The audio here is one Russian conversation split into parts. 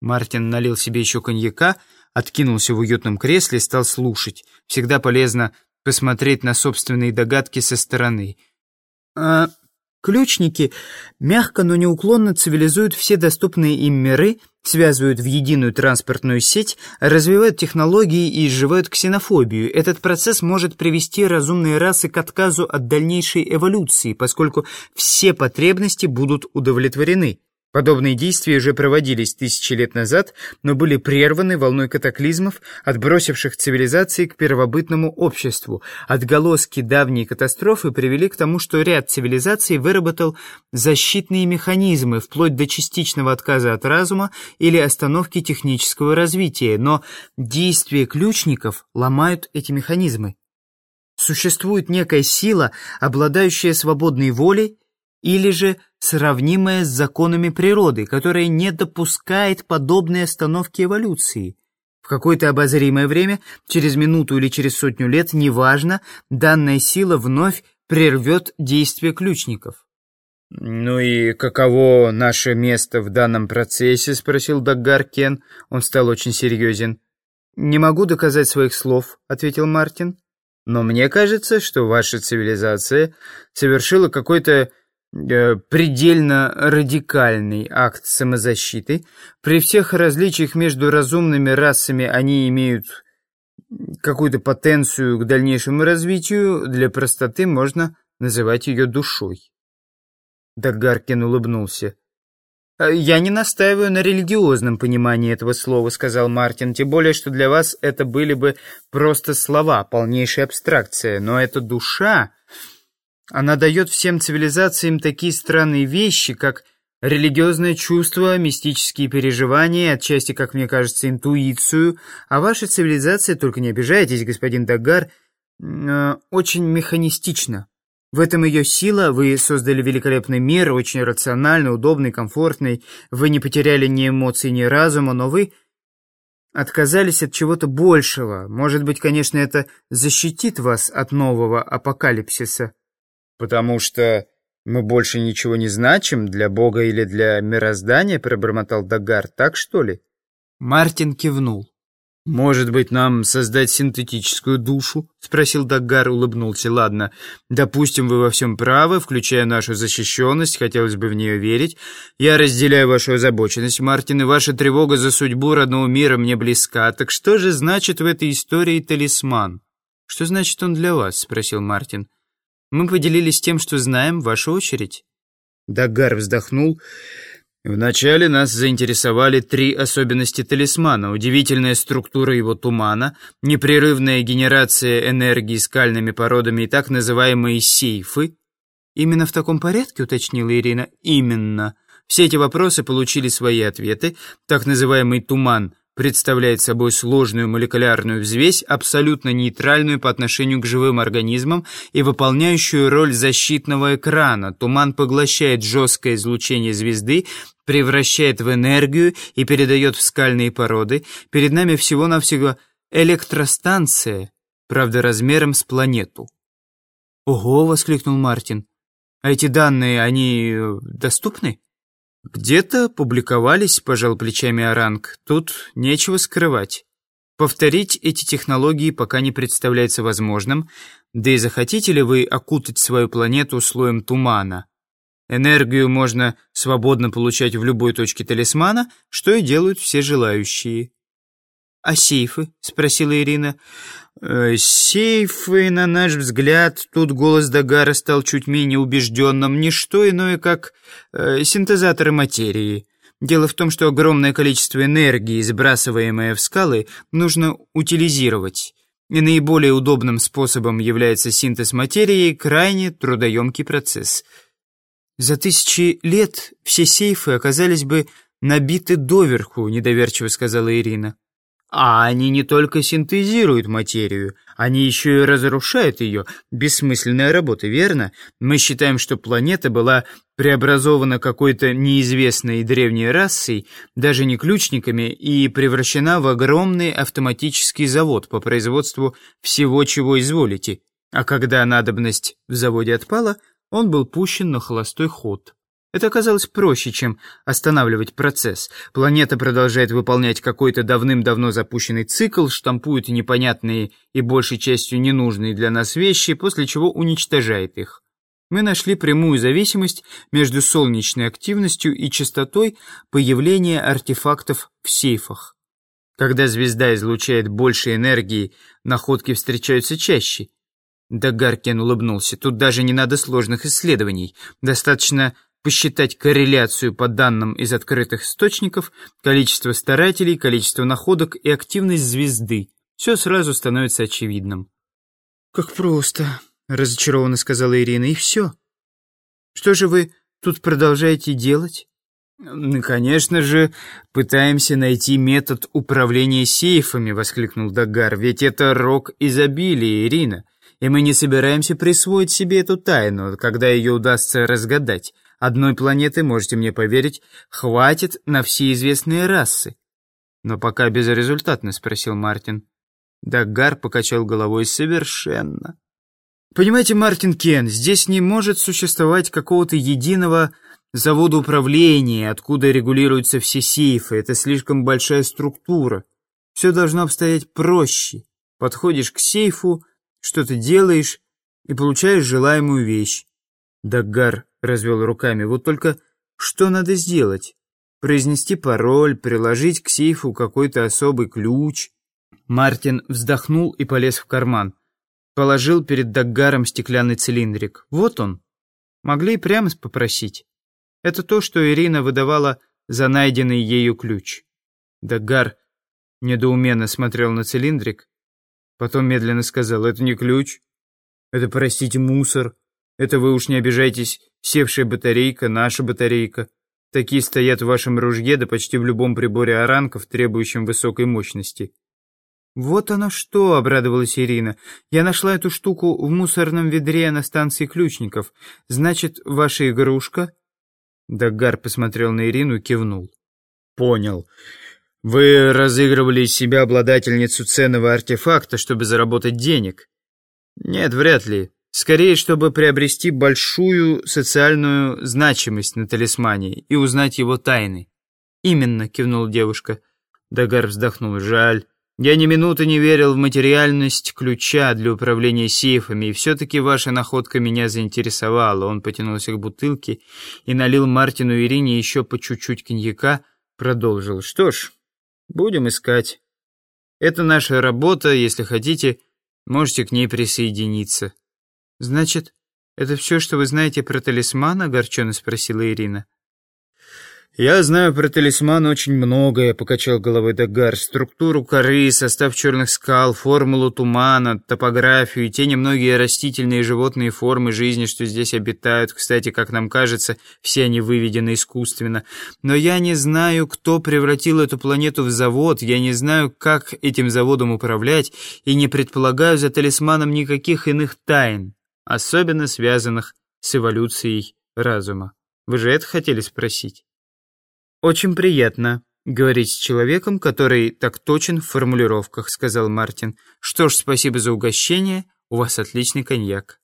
Мартин налил себе еще коньяка, откинулся в уютном кресле и стал слушать. Всегда полезно посмотреть на собственные догадки со стороны. А ключники мягко, но неуклонно цивилизуют все доступные им миры, связывают в единую транспортную сеть, развивают технологии и изживают ксенофобию. Этот процесс может привести разумные расы к отказу от дальнейшей эволюции, поскольку все потребности будут удовлетворены. Подобные действия уже проводились тысячи лет назад, но были прерваны волной катаклизмов, отбросивших цивилизации к первобытному обществу. Отголоски давней катастрофы привели к тому, что ряд цивилизаций выработал защитные механизмы, вплоть до частичного отказа от разума или остановки технического развития, но действия ключников ломают эти механизмы. Существует некая сила, обладающая свободной волей, или же сравнимое с законами природы, которая не допускает подобной остановки эволюции. В какое-то обозримое время, через минуту или через сотню лет, неважно, данная сила вновь прервет действие ключников. «Ну и каково наше место в данном процессе?» — спросил Даггар Кен. Он стал очень серьезен. «Не могу доказать своих слов», — ответил Мартин. «Но мне кажется, что ваша цивилизация совершила какой-то предельно радикальный акт самозащиты. При всех различиях между разумными расами они имеют какую-то потенцию к дальнейшему развитию, для простоты можно называть ее душой. Дагаркин улыбнулся. «Э, «Я не настаиваю на религиозном понимании этого слова», — сказал Мартин, «тем более, что для вас это были бы просто слова, полнейшая абстракция. Но эта душа она дает всем цивилизациям такие странные вещи, как религиозное чувство, мистические переживания, отчасти, как мне кажется, интуицию. А ваша цивилизация, только не обижайтесь, господин Дагар, э, очень механистична. В этом ее сила, вы создали великолепный мир, очень рациональный, удобный, комфортный, вы не потеряли ни эмоций, ни разума, но вы отказались от чего-то большего. Может быть, конечно, это защитит вас от нового апокалипсиса. «Потому что мы больше ничего не значим для Бога или для мироздания?» — пробормотал Дагар. «Так, что ли?» Мартин кивнул. «Может быть, нам создать синтетическую душу?» — спросил Даггар, улыбнулся. «Ладно, допустим, вы во всем правы, включая нашу защищенность, хотелось бы в нее верить. Я разделяю вашу озабоченность, Мартин, и ваша тревога за судьбу родного мира мне близка. Так что же значит в этой истории талисман?» «Что значит он для вас?» — спросил Мартин. Мы поделились тем, что знаем, ваша очередь». Дагар вздохнул. Вначале нас заинтересовали три особенности талисмана. Удивительная структура его тумана, непрерывная генерация энергии скальными породами и так называемые сейфы. «Именно в таком порядке?» — уточнила Ирина. «Именно». Все эти вопросы получили свои ответы. Так называемый туман представляет собой сложную молекулярную взвесь, абсолютно нейтральную по отношению к живым организмам и выполняющую роль защитного экрана. Туман поглощает жесткое излучение звезды, превращает в энергию и передает в скальные породы. Перед нами всего-навсего электростанция, правда размером с планету. «Ого!» — воскликнул Мартин. «А эти данные, они э, доступны?» «Где-то публиковались», — пожал плечами Оранг. «Тут нечего скрывать. Повторить эти технологии пока не представляется возможным, да и захотите ли вы окутать свою планету слоем тумана? Энергию можно свободно получать в любой точке талисмана, что и делают все желающие». «А сейфы?» — спросила Ирина. Э, «Сейфы, на наш взгляд, тут голос Дагара стал чуть менее убежденным, не что иное, как э, синтезаторы материи. Дело в том, что огромное количество энергии, сбрасываемое в скалы, нужно утилизировать. И наиболее удобным способом является синтез материи, крайне трудоемкий процесс. За тысячи лет все сейфы оказались бы набиты доверху, недоверчиво сказала Ирина. А они не только синтезируют материю, они еще и разрушают ее. Бессмысленная работа, верно? Мы считаем, что планета была преобразована какой-то неизвестной древней расой, даже не ключниками, и превращена в огромный автоматический завод по производству всего, чего изволите. А когда надобность в заводе отпала, он был пущен на холостой ход. Это оказалось проще, чем останавливать процесс. Планета продолжает выполнять какой-то давным-давно запущенный цикл, штампует непонятные и большей частью ненужные для нас вещи, после чего уничтожает их. Мы нашли прямую зависимость между солнечной активностью и частотой появления артефактов в сейфах. Когда звезда излучает больше энергии, находки встречаются чаще. Дагаркин улыбнулся. Тут даже не надо сложных исследований. Достаточно посчитать корреляцию по данным из открытых источников, количество старателей, количество находок и активность звезды. Все сразу становится очевидным. «Как просто», — разочарованно сказала Ирина, — «и все. Что же вы тут продолжаете делать?» «Конечно же, пытаемся найти метод управления сейфами», — воскликнул Дагар. «Ведь это рок изобилия, Ирина, и мы не собираемся присвоить себе эту тайну, когда ее удастся разгадать. Одной планеты, можете мне поверить, хватит на все известные расы. Но пока безрезультатно, спросил Мартин. Даггар покачал головой совершенно. Понимаете, Мартин Кен, здесь не может существовать какого-то единого завода управления, откуда регулируются все сейфы. Это слишком большая структура. Все должно обстоять проще. Подходишь к сейфу, что-то делаешь и получаешь желаемую вещь. Даггар развел руками. Вот только что надо сделать? Произнести пароль, приложить к сейфу какой-то особый ключ. Мартин вздохнул и полез в карман. Положил перед Даггаром стеклянный цилиндрик. Вот он. Могли и прямо попросить. Это то, что Ирина выдавала за найденный ею ключ. Даггар недоуменно смотрел на цилиндрик, потом медленно сказал, это не ключ, это, простите, мусор. Это вы уж не обижайтесь, севшая батарейка, наша батарейка. Такие стоят в вашем ружье, да почти в любом приборе оранков, требующем высокой мощности. «Вот оно что!» — обрадовалась Ирина. «Я нашла эту штуку в мусорном ведре на станции ключников. Значит, ваша игрушка?» Даггар посмотрел на Ирину и кивнул. «Понял. Вы разыгрывали из себя обладательницу ценного артефакта, чтобы заработать денег?» «Нет, вряд ли. Скорее, чтобы приобрести большую социальную значимость на талисмане и узнать его тайны. «Именно», — кивнула девушка. Дагар вздохнул. «Жаль. Я ни минуты не верил в материальность ключа для управления сейфами, и все-таки ваша находка меня заинтересовала». Он потянулся к бутылке и налил Мартину и Ирине еще по чуть-чуть коньяка, продолжил. «Что ж, будем искать. Это наша работа, если хотите, можете к ней присоединиться». «Значит, это все, что вы знаете про талисман?» — огорченно спросила Ирина. «Я знаю про талисман очень многое», — покачал головой Дагар. «Структуру коры, состав черных скал, формулу тумана, топографию и те немногие растительные и животные формы жизни, что здесь обитают. Кстати, как нам кажется, все они выведены искусственно. Но я не знаю, кто превратил эту планету в завод, я не знаю, как этим заводом управлять, и не предполагаю за талисманом никаких иных тайн» особенно связанных с эволюцией разума. Вы же это хотели спросить? Очень приятно говорить с человеком, который так точен в формулировках, сказал Мартин. Что ж, спасибо за угощение, у вас отличный коньяк.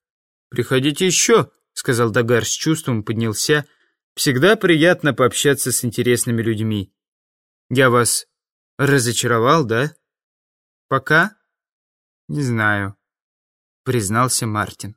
Приходите еще, сказал Дагар с чувством, поднялся. Всегда приятно пообщаться с интересными людьми. Я вас разочаровал, да? Пока? Не знаю, признался Мартин.